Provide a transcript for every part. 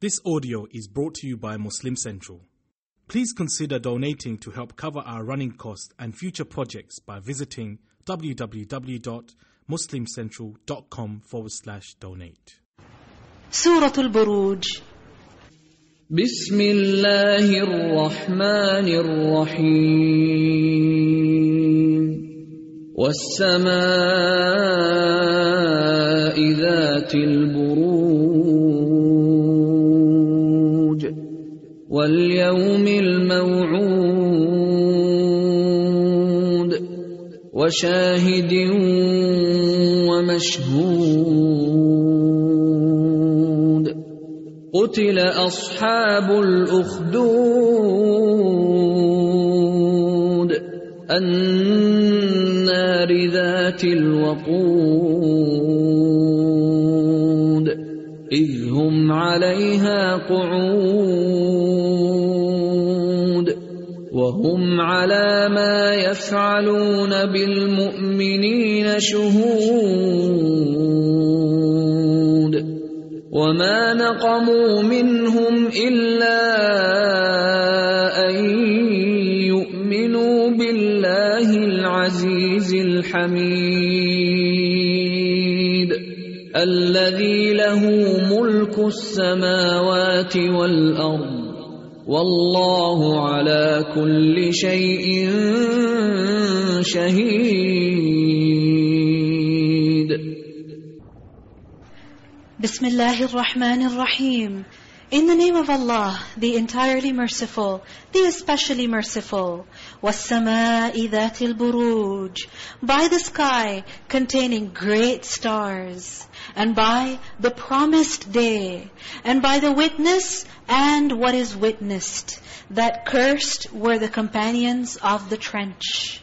This audio is brought to you by Muslim Central. Please consider donating to help cover our running costs and future projects by visiting www.muslimcentral.com forward slash donate. سورة البروج بسم الله الرحمن الرحيم والسماء ذات البروج وشاهد ومشهود قتل أصحاب الأخدود النار ذات الوقود إذ هم عليها قعود وهم على ما يفعلون بالمؤمنين شهود وما نقموا منهم إلا أن يؤمنوا بالله العزيز الحميد الذي له ملك السماوات والأرض والله على كل شيء شهيد بسم الله الرحمن الرحيم In the name of Allah, the entirely merciful, the especially merciful. وَالسَّمَاءِ ذَاتِ الْبُرُوجِ By the sky containing great stars. And by the promised day. And by the witness and what is witnessed. That cursed were the companions of the trench.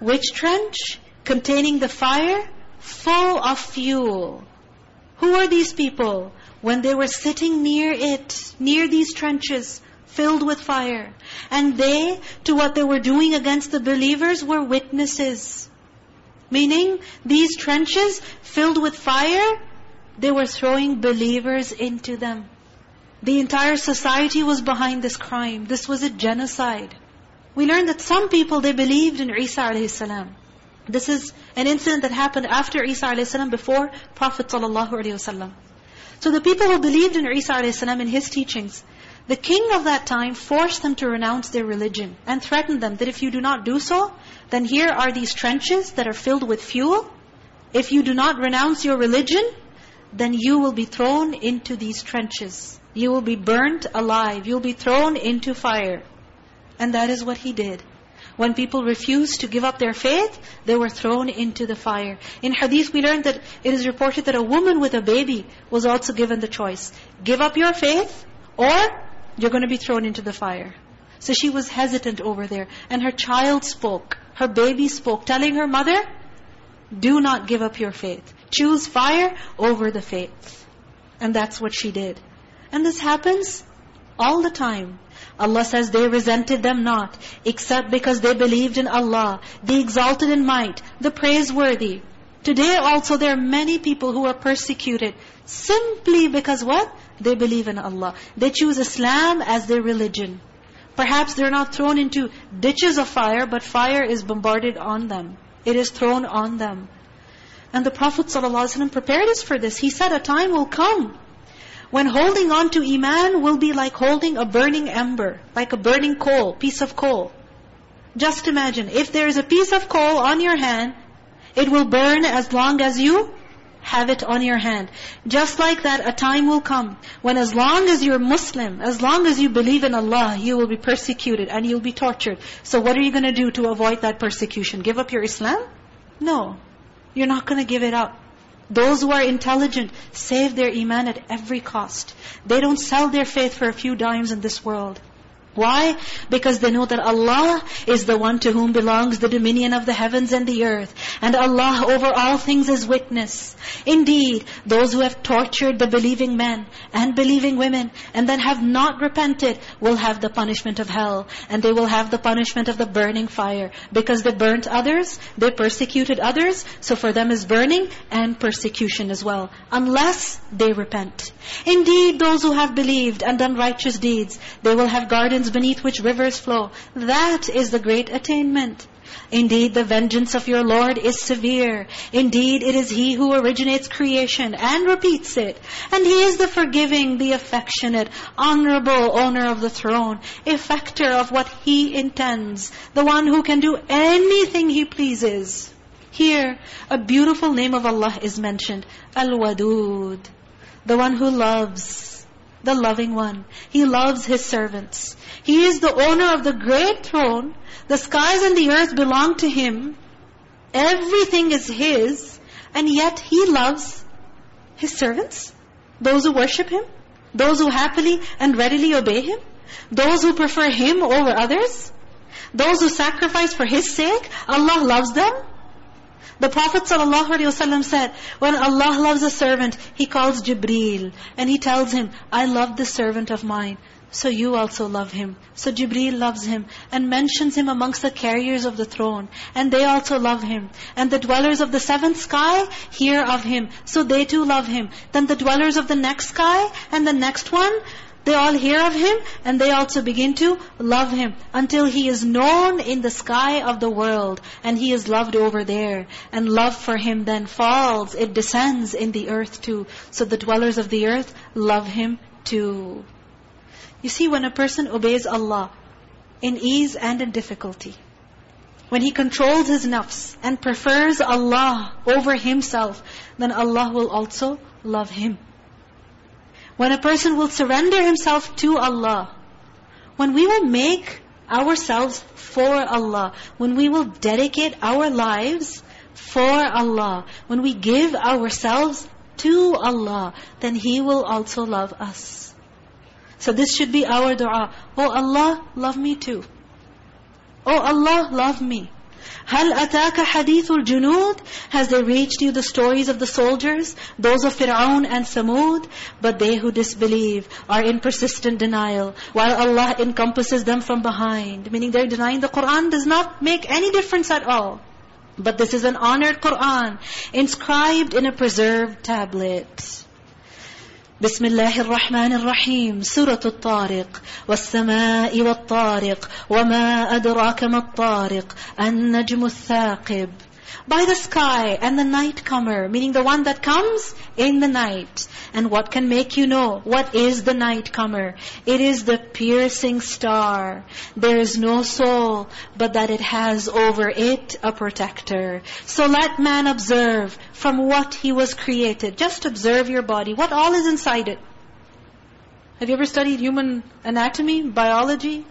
Which trench? Containing the fire full of fuel. Who are these people? When they were sitting near it, near these trenches, filled with fire. And they, to what they were doing against the believers, were witnesses. Meaning, these trenches filled with fire, they were throwing believers into them. The entire society was behind this crime. This was a genocide. We learned that some people, they believed in Isa a.s. This is an incident that happened after Isa a.s. before Prophet ﷺ. So the people who believed in Isa a.s. and his teachings, the king of that time forced them to renounce their religion and threatened them that if you do not do so, then here are these trenches that are filled with fuel. If you do not renounce your religion, then you will be thrown into these trenches. You will be burnt alive. You'll be thrown into fire. And that is what he did. When people refused to give up their faith, they were thrown into the fire. In hadith, we learned that it is reported that a woman with a baby was also given the choice. Give up your faith, or you're going to be thrown into the fire. So she was hesitant over there. And her child spoke. Her baby spoke, telling her mother, do not give up your faith. Choose fire over the faith. And that's what she did. And this happens all the time. Allah says they resented them not, except because they believed in Allah, the exalted in might, the praiseworthy. Today also there are many people who are persecuted simply because what? They believe in Allah. They choose Islam as their religion. Perhaps they're not thrown into ditches of fire, but fire is bombarded on them. It is thrown on them. And the Prophet ﷺ prepared us for this. He said a time will come when holding on to Iman will be like holding a burning ember, like a burning coal, piece of coal. Just imagine, if there is a piece of coal on your hand, it will burn as long as you have it on your hand. Just like that, a time will come when as long as you're Muslim, as long as you believe in Allah, you will be persecuted and you'll be tortured. So what are you going to do to avoid that persecution? Give up your Islam? No. You're not going to give it up. Those who are intelligent save their iman at every cost. They don't sell their faith for a few dimes in this world. Why? Because they know that Allah is the one to whom belongs the dominion of the heavens and the earth. And Allah over all things is witness. Indeed, those who have tortured the believing men and believing women and then have not repented will have the punishment of hell. And they will have the punishment of the burning fire. Because they burnt others, they persecuted others, so for them is burning and persecution as well. Unless they repent. Indeed, those who have believed and done righteous deeds, they will have gardens beneath which rivers flow. That is the great attainment. Indeed, the vengeance of your Lord is severe. Indeed, it is He who originates creation and repeats it. And He is the forgiving, the affectionate, honorable owner of the throne, effector of what He intends, the one who can do anything He pleases. Here, a beautiful name of Allah is mentioned, Al-Wadud, the one who loves, the loving one. He loves His servants. He is the owner of the great throne. The skies and the earth belong to Him. Everything is His. And yet He loves His servants. Those who worship Him. Those who happily and readily obey Him. Those who prefer Him over others. Those who sacrifice for His sake. Allah loves them. The Prophet ﷺ said, when Allah loves a servant, He calls Jibreel. And He tells him, I love this servant of mine. So you also love him. So Jibreel loves him and mentions him amongst the carriers of the throne. And they also love him. And the dwellers of the seventh sky hear of him. So they too love him. Then the dwellers of the next sky and the next one, they all hear of him and they also begin to love him until he is known in the sky of the world and he is loved over there. And love for him then falls, it descends in the earth too. So the dwellers of the earth love him too. You see, when a person obeys Allah in ease and in difficulty, when he controls his nafs and prefers Allah over himself, then Allah will also love him. When a person will surrender himself to Allah, when we will make ourselves for Allah, when we will dedicate our lives for Allah, when we give ourselves to Allah, then He will also love us. So this should be our dua. Oh Allah, love me too. Oh Allah, love me. هَلْ أَتَاكَ حَدِيثُ الْجُنُودِ Has they reached you the stories of the soldiers, those of Fir'aun and Samud? But they who disbelieve are in persistent denial, while Allah encompasses them from behind. Meaning they're denying the Qur'an does not make any difference at all. But this is an honored Qur'an, inscribed in a preserved tablet. بسم الله الرحمن الرحيم. سورة الطارق. والسماء والطارق. وما أدراك ما الطارق. النجم الثاقب. By the sky and the night comer, meaning the one that comes in the night. And what can make you know what is the night comer? It is the piercing star. There is no soul, but that it has over it a protector. So let man observe from what he was created. Just observe your body. What all is inside it? Have you ever studied human anatomy, biology?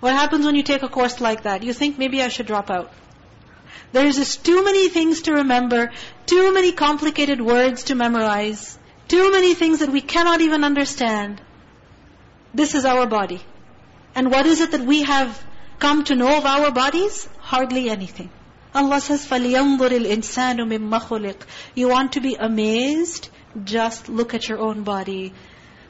What happens when you take a course like that? You think maybe I should drop out. There's just too many things to remember, too many complicated words to memorize, too many things that we cannot even understand. This is our body. And what is it that we have come to know of our bodies? Hardly anything. Allah says, فَلْيَنْظُرِ الْإِنسَانُ مِمَّ خُلِقٍ You want to be amazed? Just look at your own body.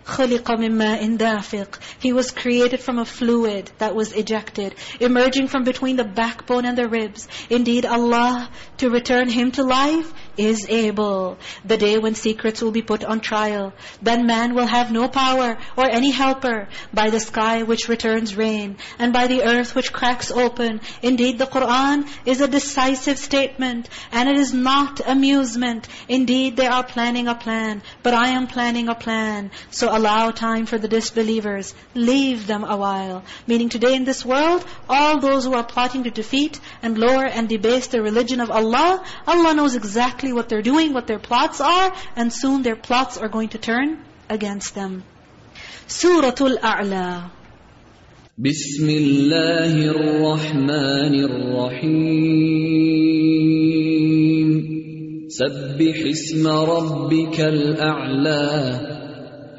خُلِقَ مِن مَاءٍ دَافِقٍ He was created from a fluid that was ejected, emerging from between the backbone and the ribs. Indeed, Allah, to return him to life, is able. The day when secrets will be put on trial. Then man will have no power or any helper by the sky which returns rain and by the earth which cracks open. Indeed, the Qur'an is a decisive statement and it is not amusement. Indeed, they are planning a plan, but I am planning a plan. So allow time for the disbelievers. Leave them a while. Meaning today in this world, all those who are plotting to defeat and lower and debase the religion of Allah, Allah knows exactly exactly what they're doing, what their plots are, and soon their plots are going to turn against them. Suratul A'la. بسم الله الرحمن الرحيم سبح اسم ربك الأعلى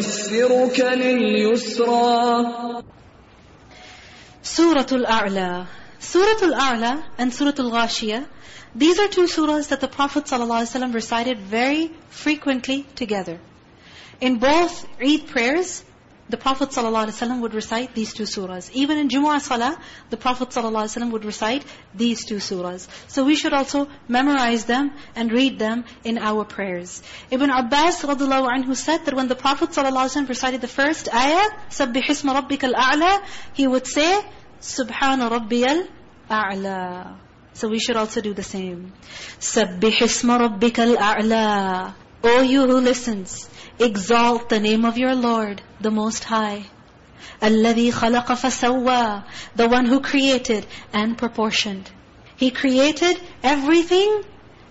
ونيسرك لليسرى Surah Al-A'la. Surah Al-A'la and Surah Al-Ghashiyah, these are two surahs that the Prophet ﷺ recited very frequently together. In both Eid prayers, the Prophet ﷺ would recite these two surahs. Even in Jumu'ah Salah, the Prophet ﷺ would recite these two surahs. So we should also memorize them and read them in our prayers. Ibn Abbas radiallahu anhu said that when the Prophet ﷺ recited the first ayah, سَبِّحِ اسْمَ رَبِّكَ الْأَعْلَى He would say, سُبْحَانَ رَبِّيَ الْأَعْلَى So we should also do the same. سَبِّحِ اسْمَ رَبِّكَ الْأَعْلَى O you who listens, exalt the name of your Lord, the Most High. الَّذِي خَلَقَ فَسَوَّى The one who created and proportioned. He created everything,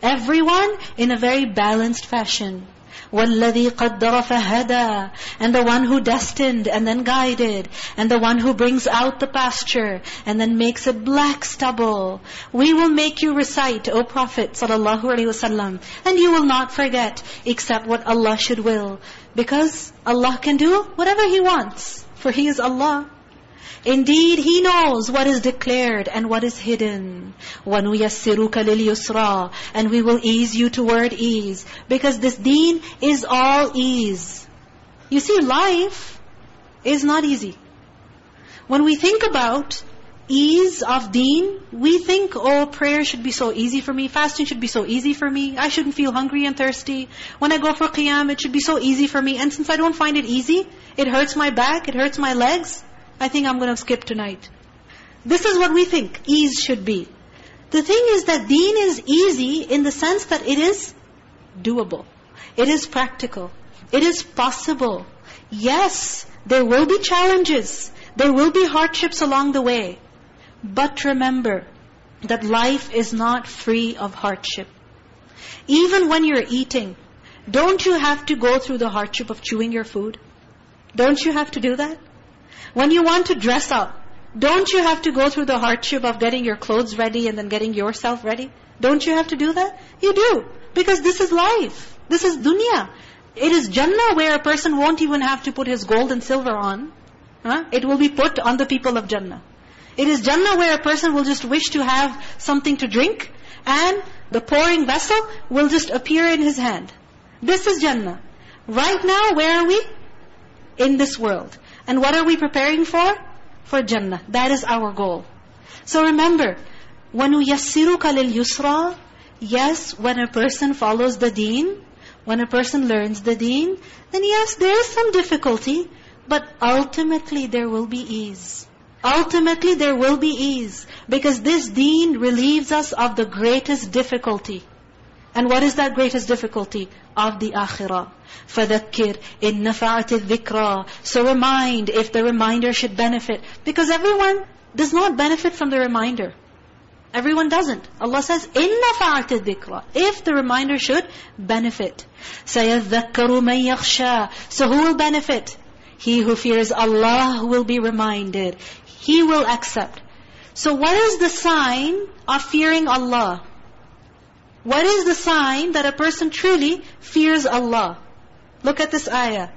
everyone, in a very balanced fashion. وَالَّذِي قَدَّرَ فَهَدَى And the one who destined and then guided. And the one who brings out the pasture and then makes it black stubble. We will make you recite, O Prophet ﷺ, and you will not forget except what Allah should will. Because Allah can do whatever He wants. For He is Allah. Indeed, He knows what is declared and what is hidden. وَنُيَسِّرُكَ لِلْيُسْرَى And we will ease you toward ease. Because this deen is all ease. You see, life is not easy. When we think about ease of deen, we think, oh, prayer should be so easy for me, fasting should be so easy for me, I shouldn't feel hungry and thirsty. When I go for qiyam, it should be so easy for me. And since I don't find it easy, it hurts my back, it hurts my legs, I think I'm going to skip tonight. This is what we think ease should be. The thing is that deen is easy in the sense that it is doable. It is practical. It is possible. Yes, there will be challenges. There will be hardships along the way. But remember that life is not free of hardship. Even when you're eating, don't you have to go through the hardship of chewing your food? Don't you have to do that? When you want to dress up, don't you have to go through the hardship of getting your clothes ready and then getting yourself ready? Don't you have to do that? You do. Because this is life. This is dunya. It is Jannah where a person won't even have to put his gold and silver on. Huh? It will be put on the people of Jannah. It is Jannah where a person will just wish to have something to drink and the pouring vessel will just appear in his hand. This is Jannah. Right now, where are we? In this world. And what are we preparing for? For Jannah. That is our goal. So remember, وَنُيَسِّرُكَ لِلْيُسْرَى Yes, when a person follows the deen, when a person learns the deen, then yes, there is some difficulty, but ultimately there will be ease. Ultimately there will be ease. Because this deen relieves us of the greatest difficulty. And what is that greatest difficulty? Of the akhirah. فَذَكِّرْ إِن نَفَعَتِ الذِّكْرَى So remind if the reminder should benefit. Because everyone does not benefit from the reminder. Everyone doesn't. Allah says, إِن نَفَعَتِ الذِّكْرَى If the reminder should benefit. سَيَذَّكَّرُ مَن يَخْشَى So who will benefit? He who fears Allah will be reminded. He will accept. So what is the sign of fearing Allah? What is the sign that a person truly fears Allah? Look at this ayah.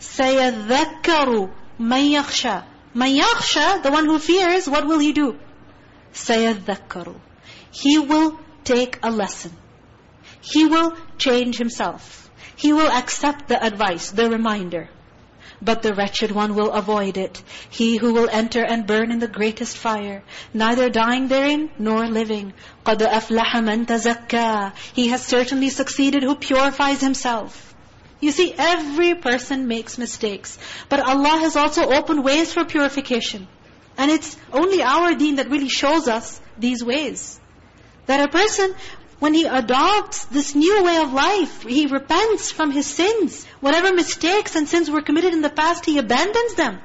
سَيَذَّكَّرُ مَن يَخْشَى مَن يَخْشَى, the one who fears, what will he do? سَيَذَّكَّرُ He will take a lesson. He will change himself. He will accept the advice, the reminder. But the wretched one will avoid it. He who will enter and burn in the greatest fire, neither dying therein, nor living. قَدْ أَفْلَحَ مَنْ تَزَكَّى He has certainly succeeded who purifies himself. You see, every person makes mistakes. But Allah has also opened ways for purification. And it's only our deen that really shows us these ways. That a person when he adopts this new way of life, he repents from his sins. Whatever mistakes and sins were committed in the past, he abandons them.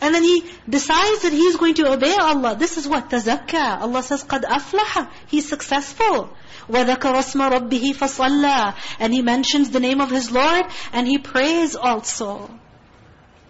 And then he decides that he's going to obey Allah. This is what? Tazakka. Allah says, قَدْ أَفْلَحَ He's successful. وَذَكَرَ اسْمَ رَبِّهِ فَصَلَّى And he mentions the name of his Lord and he prays also.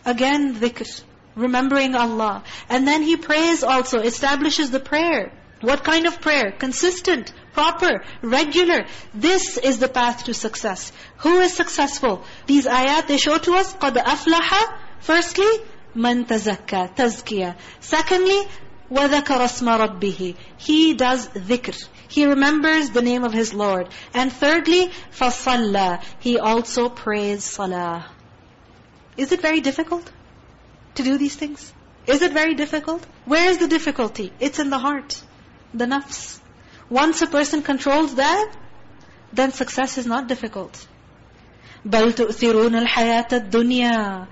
Again, dhikr. Remembering Allah. And then he prays also, establishes the prayer. What kind of prayer? Consistent, proper, regular. This is the path to success. Who is successful? These ayat, they show to us, قَدْ أَفْلَحَ Firstly, مَنْ تَزَكَّى Tazkiyah. Secondly, وَذَكَرَ اسْمَ رَبِّهِ He does dhikr. He remembers the name of his Lord. And thirdly, فَصَلَّى He also prays salah. Is it very difficult to do these things? Is it very difficult? Where is the difficulty? It's in the heart, the nafs. Once a person controls that, then success is not difficult. بَلْ تُؤْثِرُونَ الْحَيَاةَ الدُّنْيَا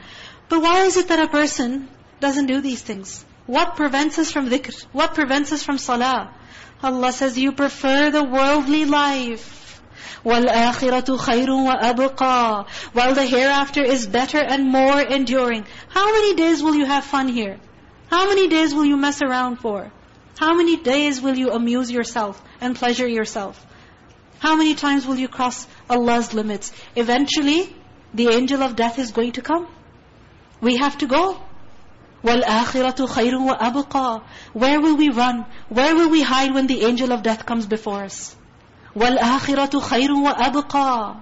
But why is it that a person doesn't do these things? What prevents us from dhikr? What prevents us from salah? Allah says, you prefer the worldly life. وَالْآخِرَةُ خَيْرٌ وَأَبْقَى While the hereafter is better and more enduring. How many days will you have fun here? How many days will you mess around for? How many days will you amuse yourself and pleasure yourself? How many times will you cross Allah's limits? Eventually, the angel of death is going to come. We have to go. وَالْآخِرَةُ خَيْرٌ وَأَبْقَى Where will we run? Where will we hide when the angel of death comes before us? وَالْآخِرَةُ خَيْرٌ وَأَبْقَى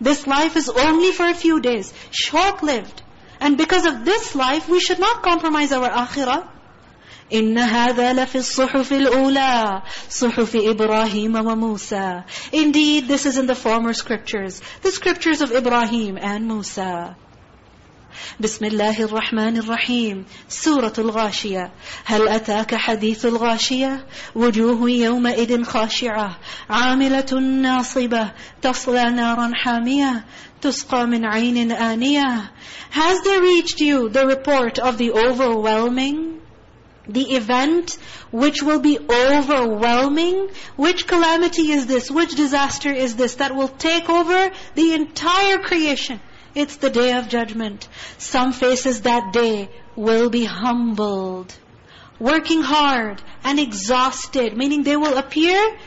This life is only for a few days, short-lived. And because of this life, we should not compromise our akhirah. إِنَّ هَذَا لَفِي الصُّحُفِ الْأُولَى صُحُفِ إِبْرَاهِيمَ وَمُوسَى Indeed, this is in the former scriptures, the scriptures of Ibrahim and Musa. بسم الله الرحمن الرحيم سورة الغاشية هل أتاك حديث الغاشية وجوه يومئذ خاشعة عاملة ناصبة تصلى نارا حامية تسقى من عين آنية Has there reached you the report of the overwhelming? The event which will be overwhelming? Which calamity is this? Which disaster is this that will take over the entire creation? It's the day of judgment. Some faces that day will be humbled. Working hard and exhausted, meaning they will appear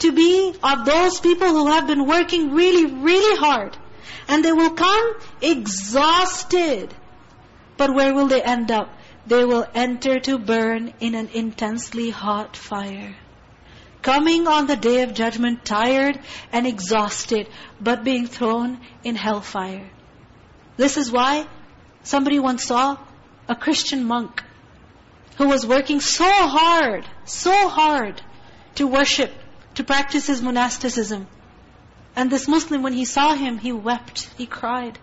to be of those people who have been working really, really hard. And they will come exhausted. But where will they end up? They will enter to burn in an intensely hot fire. Coming on the day of judgment tired and exhausted, but being thrown in hellfire. This is why somebody once saw a Christian monk who was working so hard, so hard to worship, to practice his monasticism. And this Muslim, when he saw him, he wept, he cried.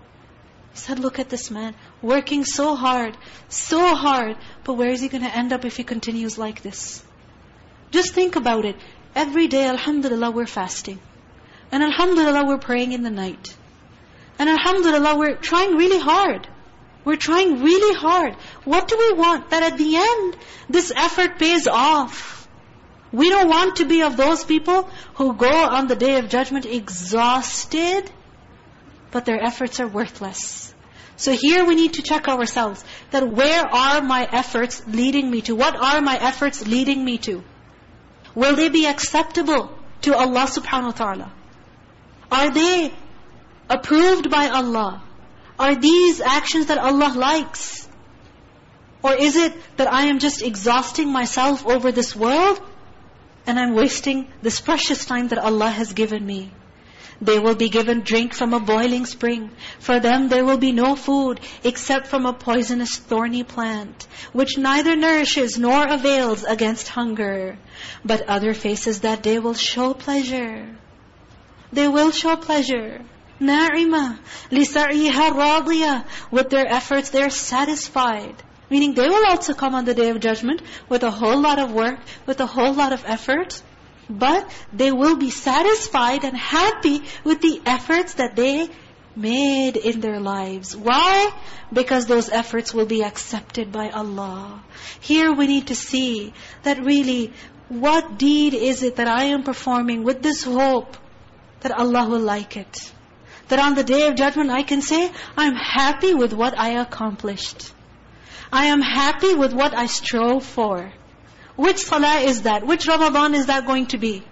He said, look at this man, working so hard, so hard, but where is he going to end up if he continues like this? Just think about it. Every day, alhamdulillah, we're fasting. And alhamdulillah, we're praying in the night. And alhamdulillah, we're trying really hard. We're trying really hard. What do we want? That at the end, this effort pays off. We don't want to be of those people who go on the day of judgment exhausted, but their efforts are worthless. So here we need to check ourselves, that where are my efforts leading me to? What are my efforts leading me to? Will they be acceptable to Allah subhanahu wa ta'ala? Are they approved by Allah? Are these actions that Allah likes? Or is it that I am just exhausting myself over this world and I'm wasting this precious time that Allah has given me? They will be given drink from a boiling spring. For them there will be no food except from a poisonous thorny plant, which neither nourishes nor avails against hunger. But other faces that day will show pleasure. They will show pleasure. نَاعِمَةً لِسَعْيِهَا رَاضِيَةً With their efforts, they're satisfied. Meaning they will also come on the Day of Judgment with a whole lot of work, with a whole lot of effort. But they will be satisfied and happy with the efforts that they made in their lives. Why? Because those efforts will be accepted by Allah. Here we need to see that really what deed is it that I am performing with this hope that Allah will like it? That on the Day of Judgment I can say, I'm happy with what I accomplished. I am happy with what I strove for. Which salah is that? Which Ramadan is that going to be?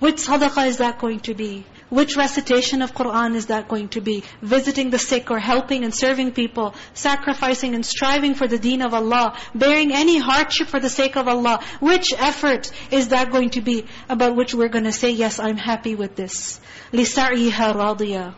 Which sadaqah is that going to be? Which recitation of Qur'an is that going to be? Visiting the sick or helping and serving people, sacrificing and striving for the deen of Allah, bearing any hardship for the sake of Allah. Which effort is that going to be about which we're going to say, yes, I'm happy with this. لِسَعْيِهَا رَاضِيَةً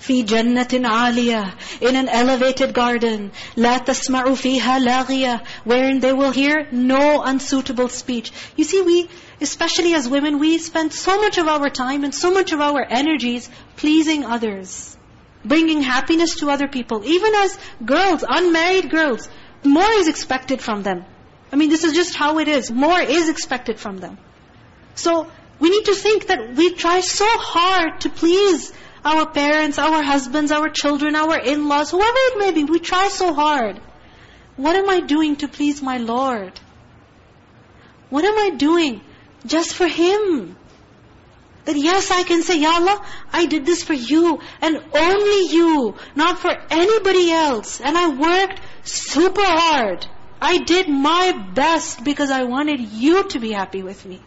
في جنة عالية in an elevated garden لا تسمع فيها لاغية wherein they will hear no unsuitable speech you see we especially as women we spend so much of our time and so much of our energies pleasing others bringing happiness to other people even as girls unmarried girls more is expected from them I mean this is just how it is more is expected from them so we need to think that we try so hard to please our parents, our husbands, our children, our in-laws, whoever it may be, we try so hard. What am I doing to please my Lord? What am I doing just for Him? That yes, I can say, Ya Allah, I did this for you and only you, not for anybody else. And I worked super hard. I did my best because I wanted you to be happy with me.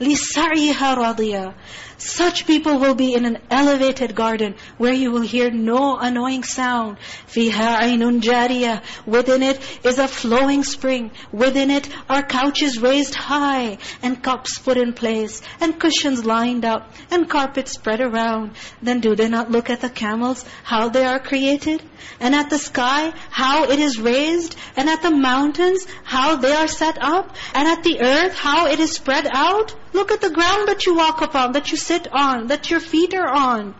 لِسَعْيِهَا رَضِيَةً Such people will be in an elevated garden where you will hear no annoying sound. فِيهَا عَيْنٌ جَارِيَةٌ Within it is a flowing spring. Within it are couches raised high and cups put in place and cushions lined up and carpets spread around. Then do they not look at the camels, how they are created? And at the sky, how it is raised? And at the mountains, how they are set up? And at the earth, how it is spread out? Look at the ground that you walk upon, that you sit on, that your feet are on.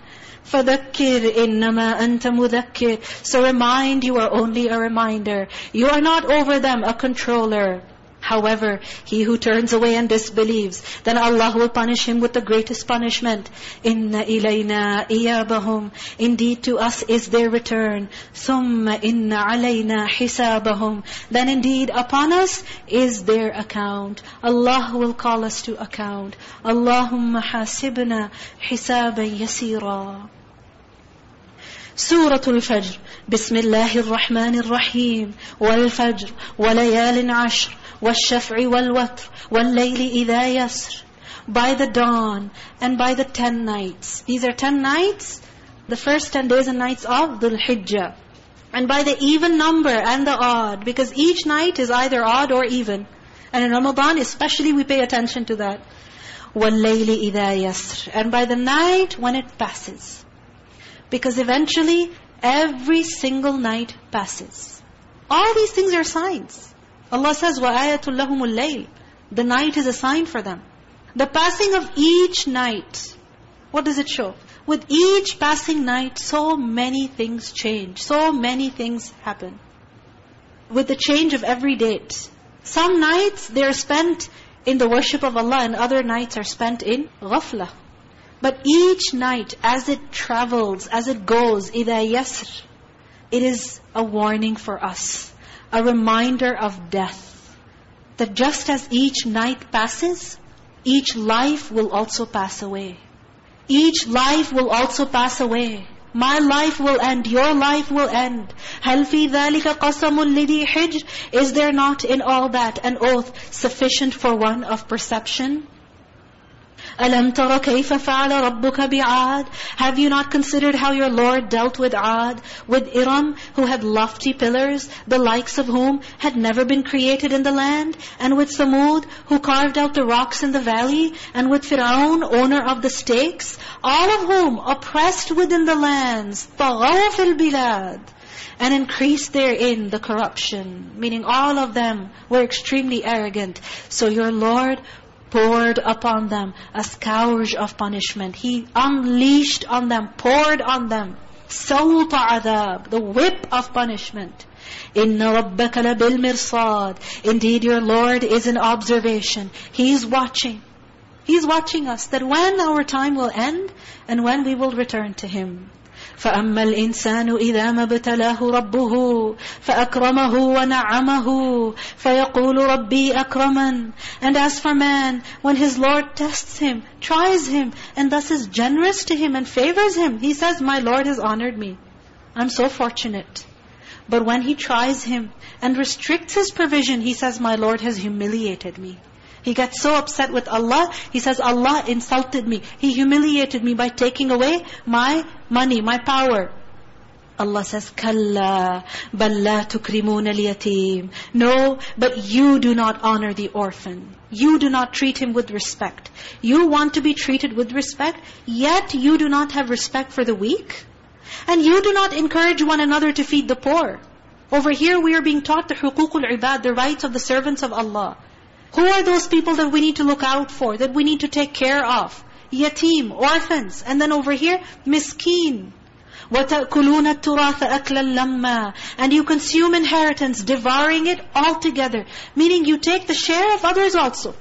فَذَكِّرْ إِنَّمَا أَنْتَ مُذَكِّرْ So remind, you are only a reminder. You are not over them, a controller. However, he who turns away and disbelieves, then Allah will punish him with the greatest punishment. Inna ilayna iyabahum. Indeed to us is their return. Summa inna alayna hisabahum. Then indeed upon us is their account. Allah will call us to account. Allahumma hasibna hisaban yasira. سورة الفجر بسم الله الرحمن الرحيم والفجر وليال عشر وَالشَّفْعِ وَالْوَتْرِ وَاللَّيْلِ إِذَا يَسْرِ By the dawn and by the ten nights. These are ten nights, the first ten days and nights of Dhul Hijjah. And by the even number and the odd, because each night is either odd or even. And in Ramadan especially we pay attention to that. وَاللَّيْلِ إِذَا يَسْرِ And by the night when it passes. Because eventually every single night passes. All these things are signs. Allah says, وَآيَةٌ لَهُمُ اللَّيْلِ The night is a sign for them. The passing of each night, what does it show? With each passing night, so many things change. So many things happen. With the change of every date. Some nights, they are spent in the worship of Allah and other nights are spent in ghafla. But each night, as it travels, as it goes, إِذَا يَسْرِ It is a warning for us a reminder of death. That just as each night passes, each life will also pass away. Each life will also pass away. My life will end, your life will end. هَلْ فِي ذَلِكَ قَسَمٌ لِذِي حِجْرٍ Is there not in all that an oath sufficient for one of perception? أَلَمْ تَرَ كَيْفَ فَعَلَ رَبُّكَ بِعَادٍ Have you not considered how your Lord dealt with Ad, with Iram, who had lofty pillars, the likes of whom had never been created in the land, and with Samud, who carved out the rocks in the valley, and with Fir'aun, owner of the stakes, all of whom oppressed within the lands, طَغَوْا فِي الْبِلَادِ and increased therein the corruption. Meaning all of them were extremely arrogant. So your Lord poured upon them a scourge of punishment. He unleashed on them, poured on them, سَوْطَ عَذَاب, the whip of punishment. إِنَّ رَبَّكَ لَبِالْمِرْصَادِ Indeed, your Lord is in observation. He is watching. He's watching us, that when our time will end, and when we will return to Him. فأما الإنسان إذا ما ابتلاه ربه فأكرمه ونعمه فيقول ربي أكرمن And as for man, when his Lord tests him, tries him, and thus is generous to him and favors him, he says, my Lord has honored me. I'm so fortunate. But when he tries him and restricts his provision, he says, my Lord has humiliated me. He gets so upset with Allah, he says, Allah insulted me. He humiliated me by taking away my money, my power. Allah says, Kalla, balla tukrimun al-yatim. No, but you do not honor the orphan. You do not treat him with respect. You want to be treated with respect, yet you do not have respect for the weak. And you do not encourage one another to feed the poor. Over here we are being taught the hukukul ibad, the rights of the servants of Allah. Who are those people that we need to look out for, that we need to take care of? Yatim, orphans. And then over here, miskeen. وَتَأْكُلُونَ التُّرَاثَ أَكْلًا لَمَّا And you consume inheritance, devouring it altogether. Meaning you take the share of others also.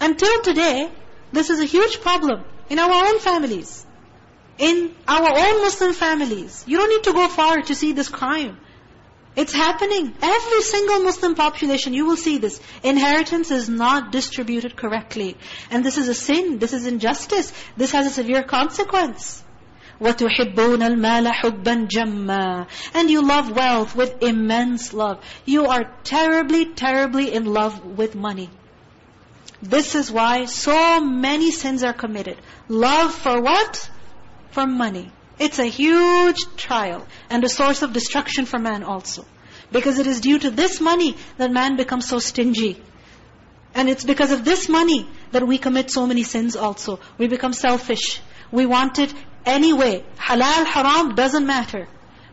Until today, this is a huge problem in our own families. In our own Muslim families. You don't need to go far to see this crime. It's happening. Every single Muslim population, you will see this. Inheritance is not distributed correctly. And this is a sin. This is injustice. This has a severe consequence. وَتُحِبُّونَ الْمَالَ حُبًّا جَمًّا And you love wealth with immense love. You are terribly, terribly in love with money. This is why so many sins are committed. Love for what? For money. It's a huge trial and a source of destruction for man also. Because it is due to this money that man becomes so stingy. And it's because of this money that we commit so many sins also. We become selfish. We want it anyway. Halal, haram, doesn't matter.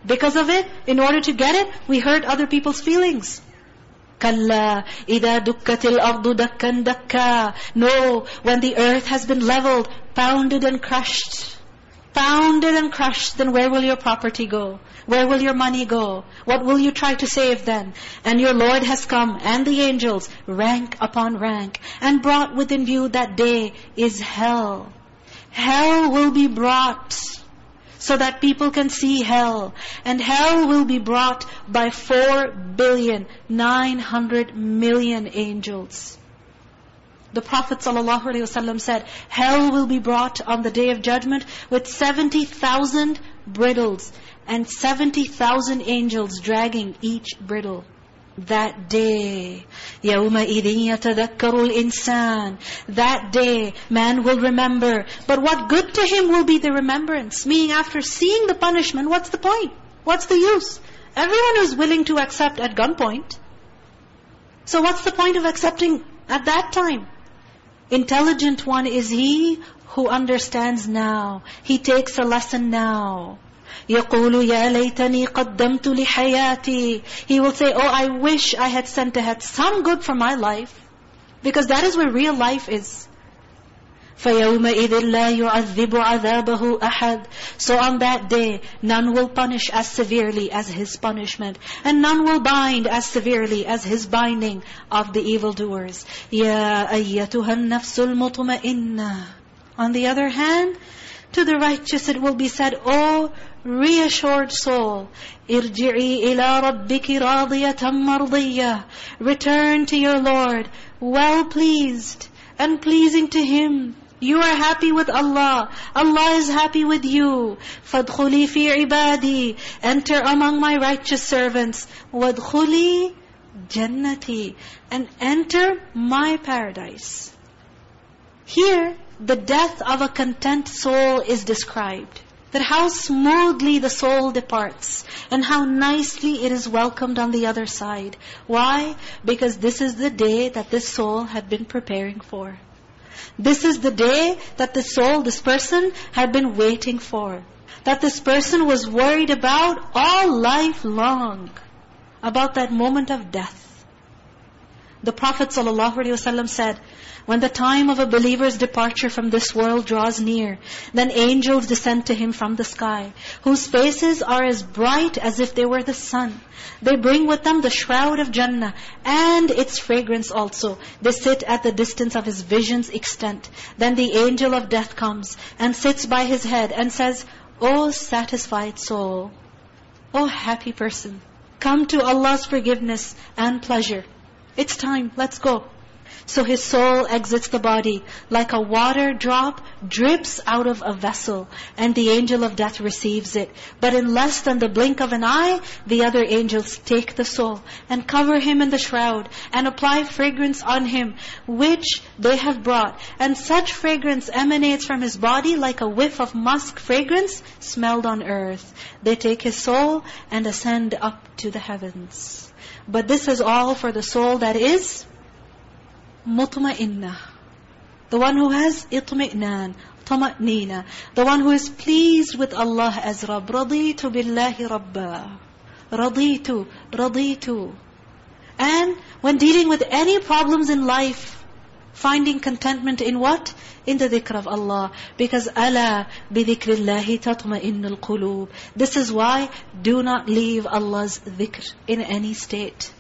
Because of it, in order to get it, we hurt other people's feelings. كَلَّا إِذَا دُكَّتِ الْأَرْضُ دَكًّا دَكَّا No, when the earth has been leveled, pounded and crushed pounded and crushed, then where will your property go? Where will your money go? What will you try to save then? And your Lord has come, and the angels, rank upon rank, and brought within view that day is hell. Hell will be brought so that people can see hell. And hell will be brought by four billion, nine hundred million angels. The Prophet ﷺ said, Hell will be brought on the Day of Judgment with 70,000 bridles and 70,000 angels dragging each bridle. That day, يَوْمَئِذٍ يَتَذَكَّرُ الْإِنسَانِ That day, man will remember. But what good to him will be the remembrance? Meaning after seeing the punishment, what's the point? What's the use? Everyone is willing to accept at gunpoint. So what's the point of accepting at that time? Intelligent one is he who understands now. He takes a lesson now. يَقُولُ يَا لَيْتَنِي قَدَّمْتُ لِحَيَاتِي He will say, oh, I wish I had sent ahead some good for my life. Because that is where real life is. فَيَوْمَئِذٍ لَا يُعَذِّبُ عَذَابَهُ أَحَدٍ So on that day, none will punish as severely as his punishment. And none will bind as severely as his binding of the evildoers. يَا أَيَّتُهَا النَّفْسُ الْمُطْمَئِنَّةِ On the other hand, to the righteous it will be said, O reassured soul, ارجعي إلى ربك راضية مرضية. Return to your Lord, well pleased and pleasing to Him. You are happy with Allah. Allah is happy with you. فَادْخُلِي فِي عِبَادِي Enter among my righteous servants. وَادْخُلِي جَنَّتِي And enter my paradise. Here, the death of a content soul is described. That how smoothly the soul departs and how nicely it is welcomed on the other side. Why? Because this is the day that this soul had been preparing for. This is the day that the soul, this person, had been waiting for. That this person was worried about all life long. About that moment of death. The Prophet ﷺ said, when the time of a believer's departure from this world draws near, then angels descend to him from the sky, whose faces are as bright as if they were the sun. They bring with them the shroud of Jannah and its fragrance also. They sit at the distance of his vision's extent. Then the angel of death comes and sits by his head and says, O satisfied soul, O happy person, come to Allah's forgiveness and pleasure. It's time, let's go. So his soul exits the body like a water drop drips out of a vessel and the angel of death receives it. But in less than the blink of an eye, the other angels take the soul and cover him in the shroud and apply fragrance on him which they have brought. And such fragrance emanates from his body like a whiff of musk fragrance smelled on earth. They take his soul and ascend up to the heavens. But this is all for the soul that is mutma'innah. The one who has itmi'nan, tama'nina. The one who is pleased with Allah as Rabb. Raditu billahi rabba. Raditu, raditu. And when dealing with any problems in life, finding contentment in what? In the dhikr of Allah. Because أَلَا بِذِكْرِ اللَّهِ تَطْمَئِنُّ الْقُلُوبِ This is why do not leave Allah's dhikr in any state.